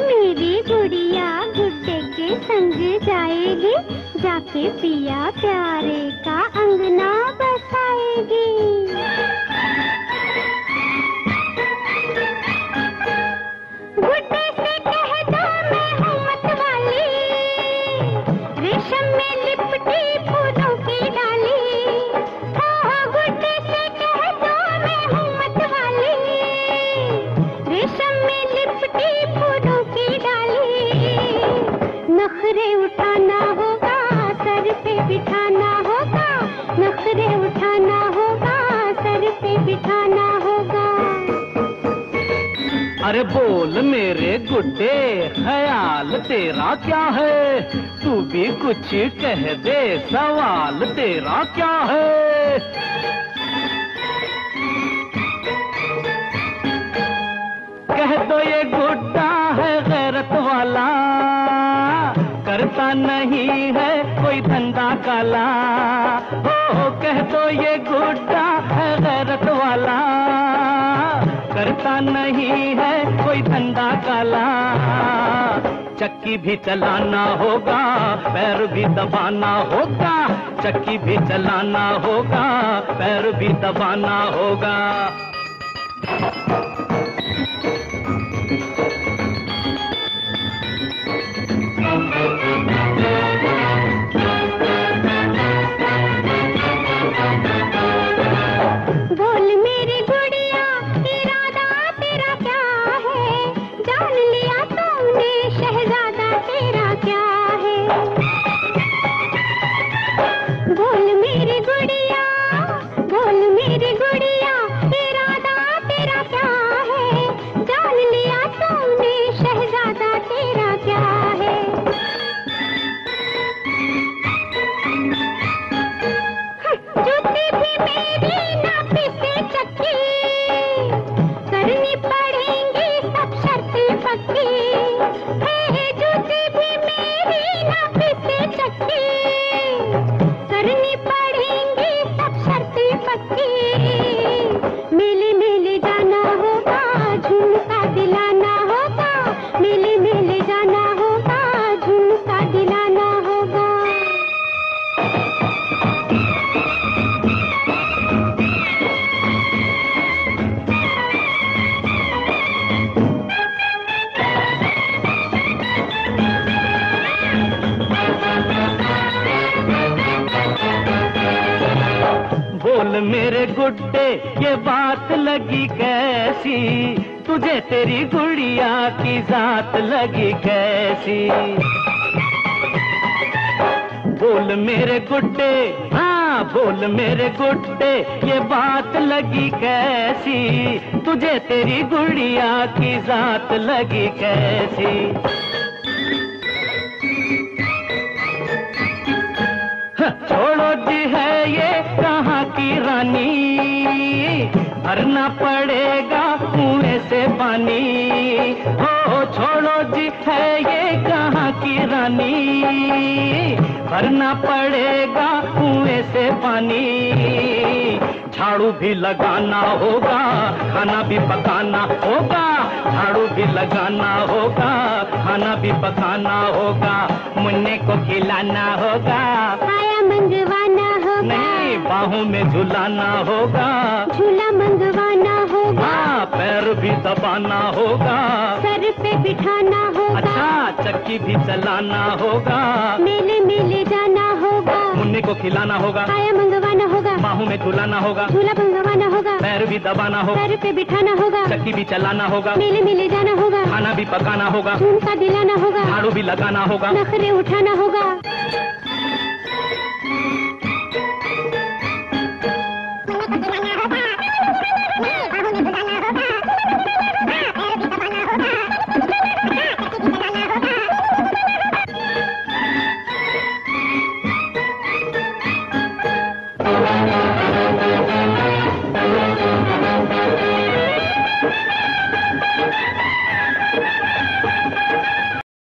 मेरी गुड़िया गुड्डे के संग जाएगी जाके पिया प्यारे का अंगना बसाएगी। पे बिठाना होगा, नखरे उठाना होगा, सर पे बिठाना होगा। अरे बोल मेरे गुड्डे, ख्याल तेरा क्या है? तू भी कुछ कह दे, सवाल तेरा क्या है? करता नहीं है कोई धंधा काला। हो कह दो ये गुड्डा है गैरत वाला। करता नहीं है कोई धंधा काला। चक्की भी चलाना होगा, पैर भी दबाना होगा। चक्की भी चलाना होगा, पैर भी दबाना होगा। तेरा क्या है? जान लिया शहजादा तेरा क्या मेरे गुड्डे, ये बात लगी कैसी? तुझे तेरी गुड़िया की जात लगी कैसी? बोल मेरे गुड्डे हाँ बोल मेरे गुड्डे, ये बात लगी कैसी? तुझे तेरी गुड़िया की जात लगी कैसी? भरना पड़ेगा कुएँ से पानी। हो, छोड़ो जी, है ये कहाँ की रानी? भरना पड़ेगा कुएँ से पानी। झाड़ू भी लगाना होगा, खाना भी पकाना होगा। झाड़ू भी लगाना होगा, खाना भी पकाना होगा, मुन्ने को खिलाना होगा। बाहों में झुलाना होगा। झूला मंगवाना होगा। हाँ पैर भी दबाना होगा। सर पे बिठाना होगा। अच्छा चक्की भी चलाना होगा। मेले मेले जाना होगा। मुन्ने को खिलाना होगा। आया मंगवाना होगा। बाहों में झुलाना होगा। झूला मंगवाना होगा। पैर भी दबाना होगा। सर पे बिठाना होगा। चक्की भी चलाना होगा। मेले मेले जाना होगा। खाना भी पकाना होगा। झुमका दिलाना होगा। झाड़ू भी लगाना होगा। नखरे उठाना होगा।